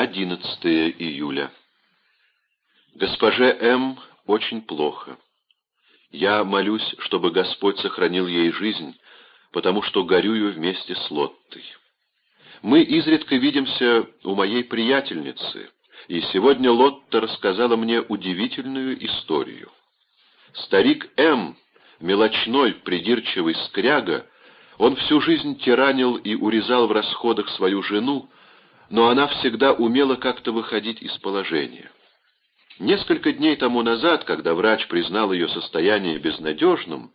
11 июля. Госпоже М. очень плохо. Я молюсь, чтобы Господь сохранил ей жизнь, потому что горюю вместе с Лоттой. Мы изредка видимся у моей приятельницы, и сегодня Лотта рассказала мне удивительную историю. Старик М., мелочной, придирчивый скряга, он всю жизнь тиранил и урезал в расходах свою жену, но она всегда умела как-то выходить из положения. Несколько дней тому назад, когда врач признал ее состояние безнадежным,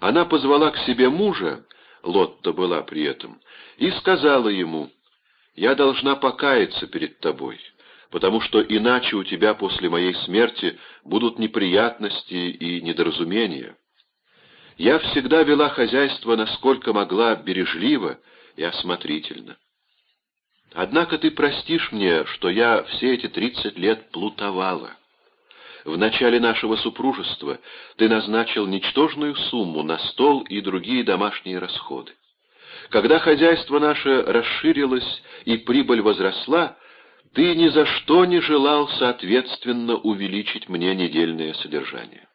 она позвала к себе мужа, Лотта была при этом, и сказала ему, «Я должна покаяться перед тобой, потому что иначе у тебя после моей смерти будут неприятности и недоразумения. Я всегда вела хозяйство, насколько могла, бережливо и осмотрительно. Однако ты простишь мне, что я все эти тридцать лет плутовала. В начале нашего супружества ты назначил ничтожную сумму на стол и другие домашние расходы. Когда хозяйство наше расширилось и прибыль возросла, ты ни за что не желал соответственно увеличить мне недельное содержание.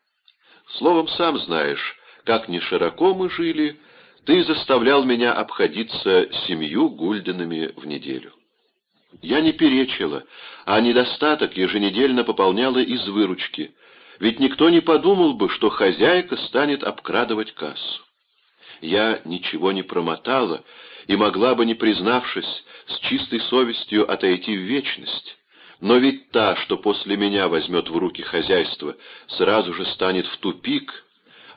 Словом, сам знаешь, как ни широко мы жили, ты заставлял меня обходиться семью гульденами в неделю. Я не перечила, а недостаток еженедельно пополняла из выручки, ведь никто не подумал бы, что хозяйка станет обкрадывать кассу. Я ничего не промотала и могла бы, не признавшись, с чистой совестью отойти в вечность. Но ведь та, что после меня возьмет в руки хозяйство, сразу же станет в тупик,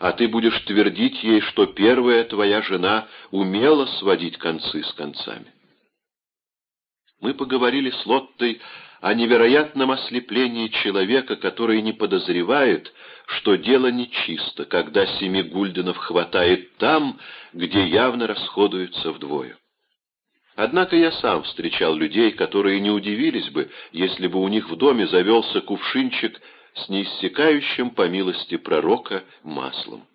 а ты будешь твердить ей, что первая твоя жена умела сводить концы с концами. Мы поговорили с Лоттой о невероятном ослеплении человека, который не подозревает, что дело нечисто, когда семи гульденов хватает там, где явно расходуется вдвое. Однако я сам встречал людей, которые не удивились бы, если бы у них в доме завелся кувшинчик с неиссякающим, по милости пророка, маслом.